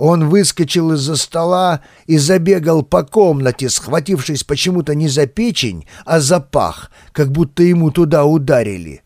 Он выскочил из-за стола и забегал по комнате, схватившись почему-то не за печень, а за пах, как будто ему туда ударили.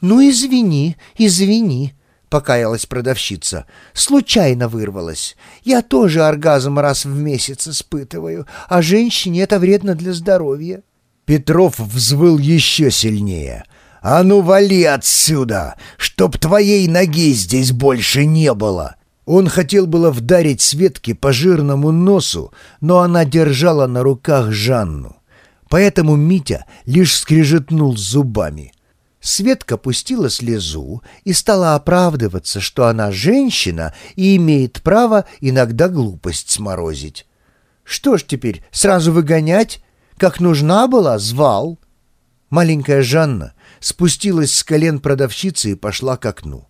«Ну, извини, извини», — покаялась продавщица. «Случайно вырвалась. Я тоже оргазм раз в месяц испытываю, а женщине это вредно для здоровья». Петров взвыл еще сильнее. «А ну, вали отсюда, чтоб твоей ноги здесь больше не было!» Он хотел было вдарить Светке по жирному носу, но она держала на руках Жанну. Поэтому Митя лишь скрежетнул зубами. Светка пустила слезу и стала оправдываться, что она женщина и имеет право иногда глупость сморозить. Что ж теперь, сразу выгонять? Как нужна была, звал. Маленькая Жанна спустилась с колен продавщицы и пошла к окну.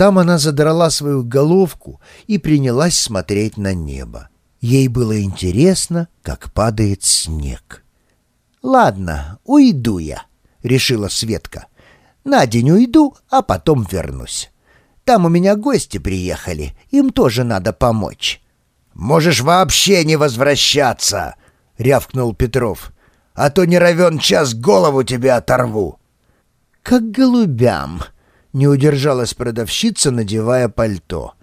Там она задрала свою головку и принялась смотреть на небо. Ей было интересно, как падает снег. «Ладно, уйду я», — решила Светка. «На день уйду, а потом вернусь. Там у меня гости приехали, им тоже надо помочь». «Можешь вообще не возвращаться!» — рявкнул Петров. «А то не равен час голову тебе оторву!» «Как голубям!» — не удержалась продавщица, надевая пальто.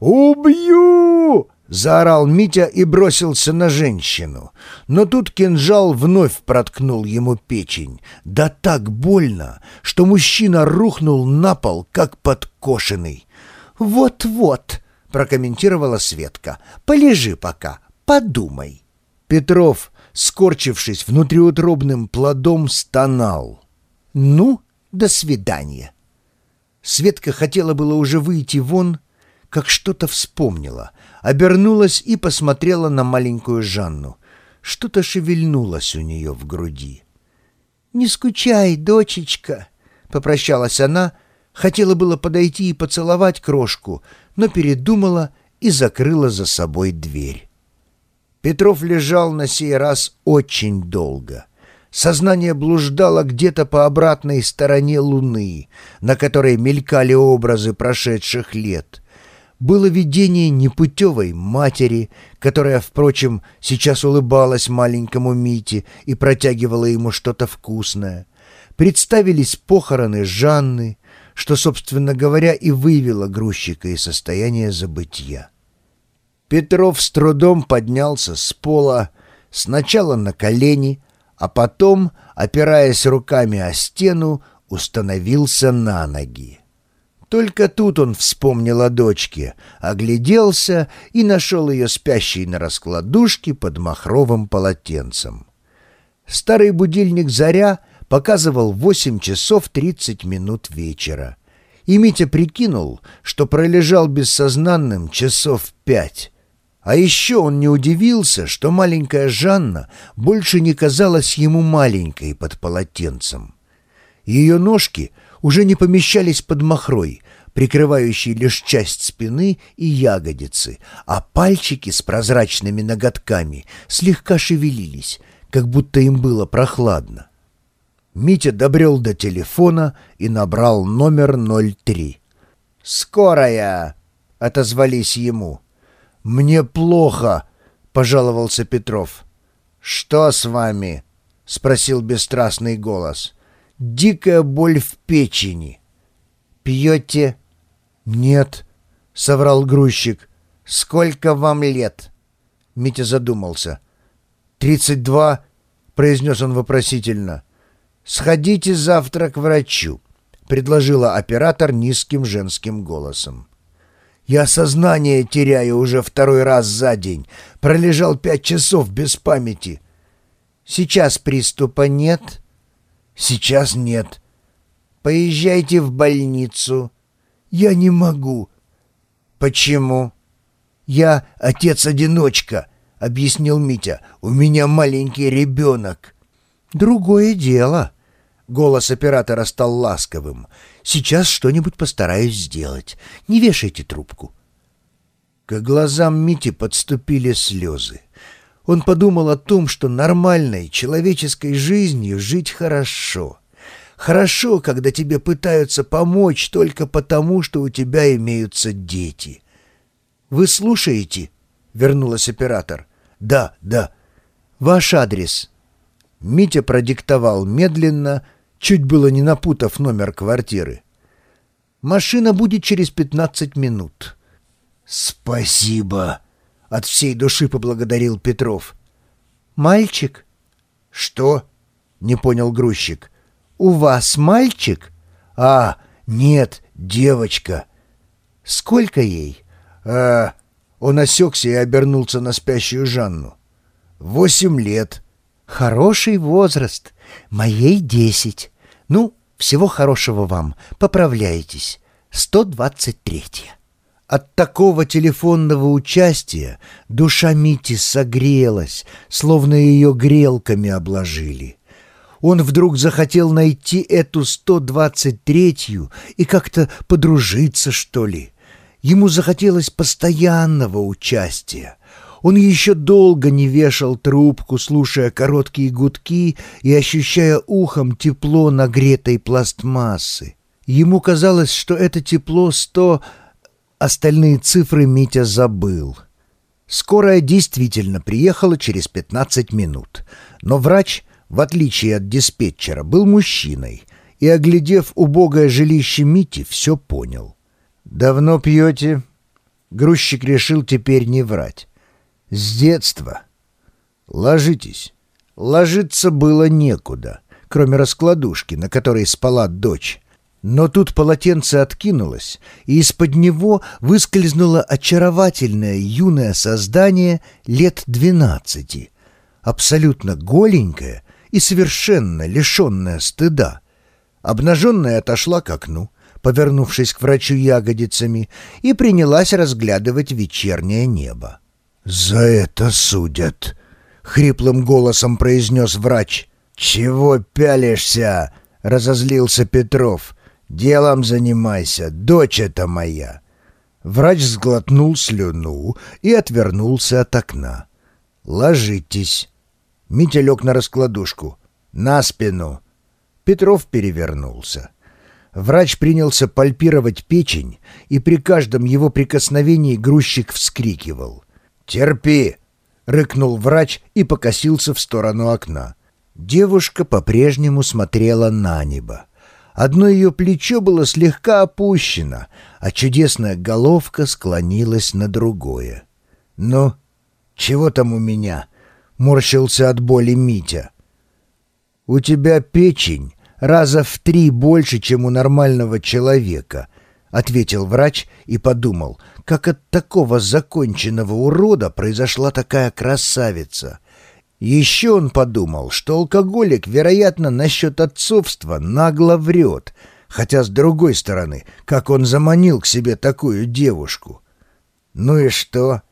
«Убью!» — заорал Митя и бросился на женщину. Но тут кинжал вновь проткнул ему печень. Да так больно, что мужчина рухнул на пол, как подкошенный. «Вот-вот», — прокомментировала Светка, — «полежи пока, подумай». Петров, скорчившись внутриутробным плодом, стонал. «Ну, до свидания». Светка хотела было уже выйти вон, как что-то вспомнила, обернулась и посмотрела на маленькую Жанну. Что-то шевельнулось у нее в груди. «Не скучай, дочечка!» — попрощалась она, хотела было подойти и поцеловать крошку, но передумала и закрыла за собой дверь. Петров лежал на сей раз очень долго — Сознание блуждало где-то по обратной стороне Луны, на которой мелькали образы прошедших лет. Было видение непутевой матери, которая, впрочем, сейчас улыбалась маленькому Мите и протягивала ему что-то вкусное. Представились похороны Жанны, что, собственно говоря, и вывело грузчика из состояния забытья. Петров с трудом поднялся с пола, сначала на колени, а потом, опираясь руками о стену, установился на ноги. Только тут он вспомнил о дочке, огляделся и нашел ее спящей на раскладушке под махровым полотенцем. Старый будильник «Заря» показывал 8 часов 30 минут вечера. И Митя прикинул, что пролежал бессознанным часов пять. А еще он не удивился, что маленькая Жанна больше не казалась ему маленькой под полотенцем. Ее ножки уже не помещались под махрой, прикрывающей лишь часть спины и ягодицы, а пальчики с прозрачными ноготками слегка шевелились, как будто им было прохладно. Митя добрел до телефона и набрал номер 03. «Скорая!» — отозвались ему. «Мне плохо», — пожаловался Петров. «Что с вами?» — спросил бесстрастный голос. «Дикая боль в печени». «Пьете?» «Нет», — соврал грузчик. «Сколько вам лет?» Митя задумался. «Тридцать два», — произнес он вопросительно. «Сходите завтра к врачу», — предложила оператор низким женским голосом. Я сознание теряю уже второй раз за день. Пролежал пять часов без памяти. Сейчас приступа нет? Сейчас нет. Поезжайте в больницу. Я не могу. Почему? Я отец-одиночка, объяснил Митя. У меня маленький ребенок. Другое дело. Голос оператора стал ласковым. Сейчас что-нибудь постараюсь сделать. Не вешайте трубку». К глазам Мити подступили слезы. Он подумал о том, что нормальной человеческой жизнью жить хорошо. Хорошо, когда тебе пытаются помочь только потому, что у тебя имеются дети. «Вы слушаете?» — вернулась оператор. «Да, да. Ваш адрес». Митя продиктовал медленно, чуть было не напутав номер квартиры. «Машина будет через пятнадцать минут». «Спасибо!» — от всей души поблагодарил Петров. «Мальчик?» «Что?» — не понял грузчик. «У вас мальчик?» «А, нет, девочка». «Сколько ей?» «А...» Он осекся и обернулся на спящую Жанну. «Восемь лет». «Хороший возраст. Моей десять. Ну, всего хорошего вам. Поправляйтесь. Сто двадцать третье». От такого телефонного участия душа Мити согрелась, словно ее грелками обложили. Он вдруг захотел найти эту 123-ю и как-то подружиться, что ли. Ему захотелось постоянного участия. Он еще долго не вешал трубку, слушая короткие гудки и ощущая ухом тепло нагретой пластмассы. Ему казалось, что это тепло сто... Остальные цифры Митя забыл. Скорая действительно приехала через 15 минут, но врач, в отличие от диспетчера, был мужчиной и, оглядев убогое жилище Мити, все понял. «Давно пьете?» Грузчик решил теперь не врать. «С детства». «Ложитесь». Ложиться было некуда, кроме раскладушки, на которой спала дочь. Но тут полотенце откинулось, и из-под него выскользнуло очаровательное юное создание лет двенадцати, абсолютно голенькое и совершенно лишенное стыда. Обнаженная отошла к окну, повернувшись к врачу ягодицами, и принялась разглядывать вечернее небо. «За это судят!» — хриплым голосом произнес врач. «Чего пялишься?» — разозлился Петров — Делом занимайся, дочь это моя». Врач сглотнул слюну и отвернулся от окна. «Ложитесь». Митя лег на раскладушку. «На спину». Петров перевернулся. Врач принялся пальпировать печень, и при каждом его прикосновении грузчик вскрикивал. «Терпи!» — рыкнул врач и покосился в сторону окна. Девушка по-прежнему смотрела на небо. Одно ее плечо было слегка опущено, а чудесная головка склонилась на другое. «Ну, чего там у меня?» — морщился от боли Митя. «У тебя печень раза в три больше, чем у нормального человека», — ответил врач и подумал, как от такого законченного урода произошла такая красавица. Еще он подумал, что алкоголик, вероятно, насчет отцовства нагло врет, хотя, с другой стороны, как он заманил к себе такую девушку. «Ну и что?»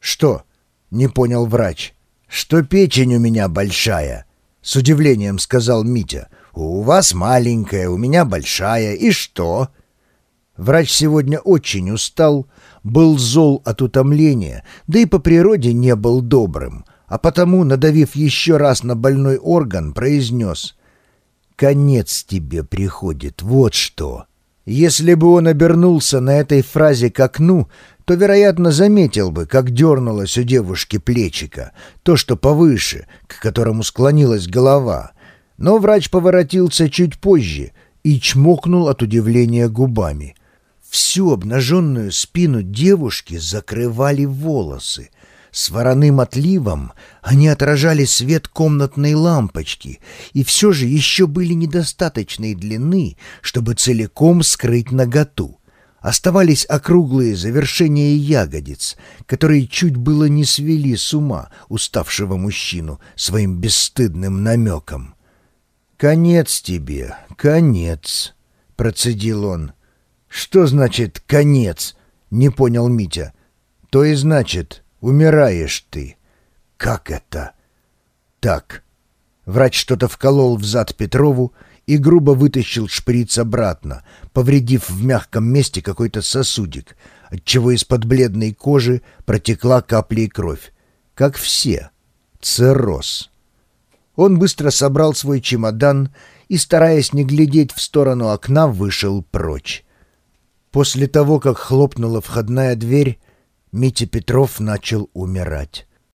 «Что?» — не понял врач. «Что печень у меня большая?» — с удивлением сказал Митя. «У вас маленькая, у меня большая. И что?» Врач сегодня очень устал, был зол от утомления, да и по природе не был добрым — а потому, надавив еще раз на больной орган, произнес «Конец тебе приходит, вот что». Если бы он обернулся на этой фразе к окну, то, вероятно, заметил бы, как дернулось у девушки плечика, то, что повыше, к которому склонилась голова. Но врач поворотился чуть позже и чмокнул от удивления губами. Всю обнаженную спину девушки закрывали волосы — с вороным отливом они отражали свет комнатной лампочки и все же еще были недостаточной длины, чтобы целиком скрыть наготу. Оставались округлые завершения ягодиц, которые чуть было не свели с ума уставшего мужчину своим бесстыдным намеком. «Конец тебе, конец», — процедил он. «Что значит «конец»?» — не понял Митя. «То и значит Умираешь ты. Как это? Так. Врач что-то вколол в зад Петрову и грубо вытащил шприц обратно, повредив в мягком месте какой-то сосудик, отчего из-под бледной кожи протекла капля и кровь. Как все. Цирроз. Он быстро собрал свой чемодан и, стараясь не глядеть в сторону окна, вышел прочь. После того, как хлопнула входная дверь, Митя Петров начал умирать.